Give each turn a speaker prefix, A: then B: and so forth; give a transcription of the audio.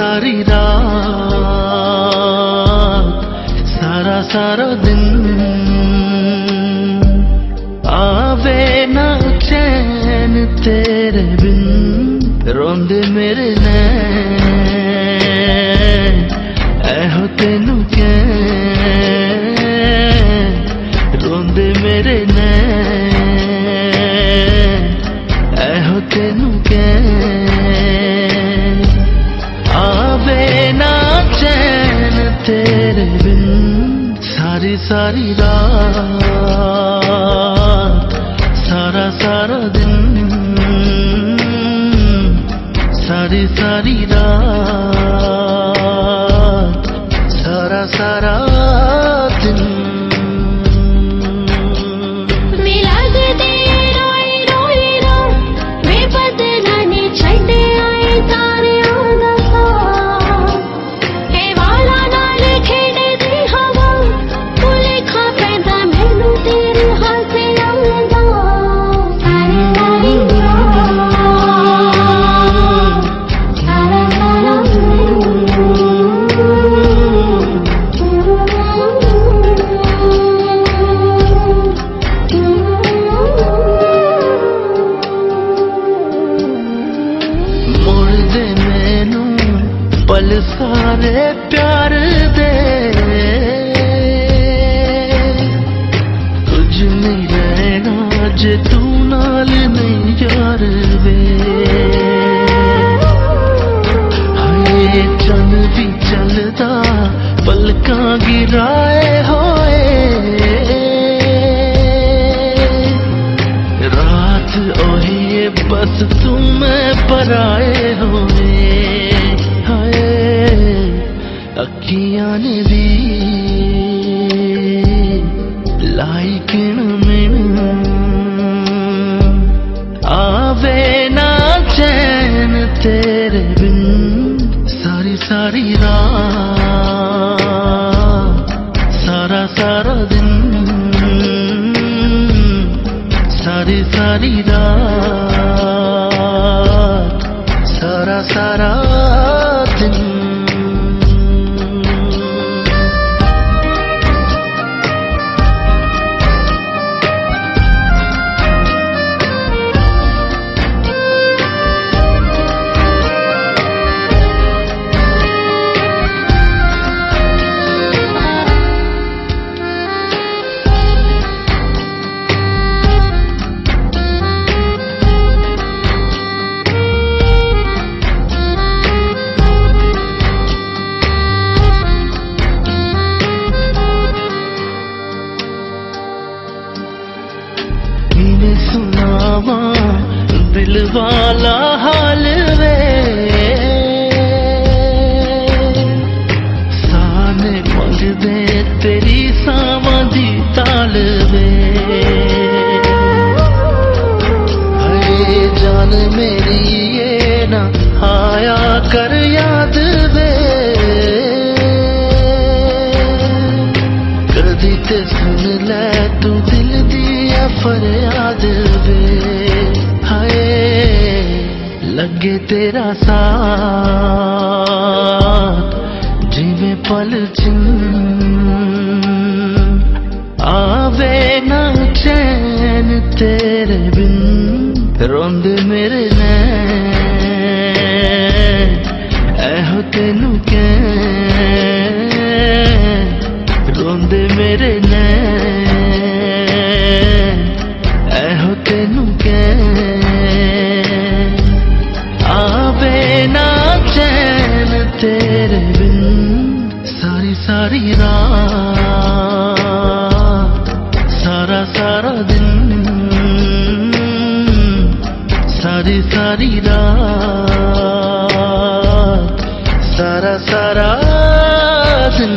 A: सारी रात, सारा सारा दिन आवे ना चैन तेरे बिन, रोंदे मेरे नैन। ऐहो तेनू சரிதா சர சரதின் சரி சரிதா. पल सारे प्यार दे। तुझ नहीं रहना जे तू नाल नहीं यार वे। हाय चन भी चलता, पलका गिराए होए। रात ओही बस तुम पराए होए। ലായിക്കിയാനതേ ലായിക്കണമെന്ന് ആവേ നാ ചേന തേരെ ബിൻ സാരി സാരി രാ സാരാ സാരാ ദിൻ सारी सारी रात सारा सारा ਸੁਣਾਵਾਂ ਦਿਲ ਵਾਲਾ ਹਾਲ ਵੇ। ਸਾਨੇ ਮੰਗਦੇ ਤੇਰੀ ਸਾਵਾਂ ਦੀ ਤਾਲ ਵੇ। ਹਏ ਜਾਨ ਮੇਰੀ, ਇਹ ਨਾ ਆਇਆ ਕਰ ਯਾਦ फरियाद वे हाय, लगे तेरा साथ, जीवे पल छिन। आवे ना चैन तेरे बिन, रोंद मेरे नैन ऐहो तेनू कै रोंद मेरे නුක ආවේ ના ચેન તેરે બિન સારી સારી રાત સારા સારા દિન સારી સારી રાત સારા સારા દિન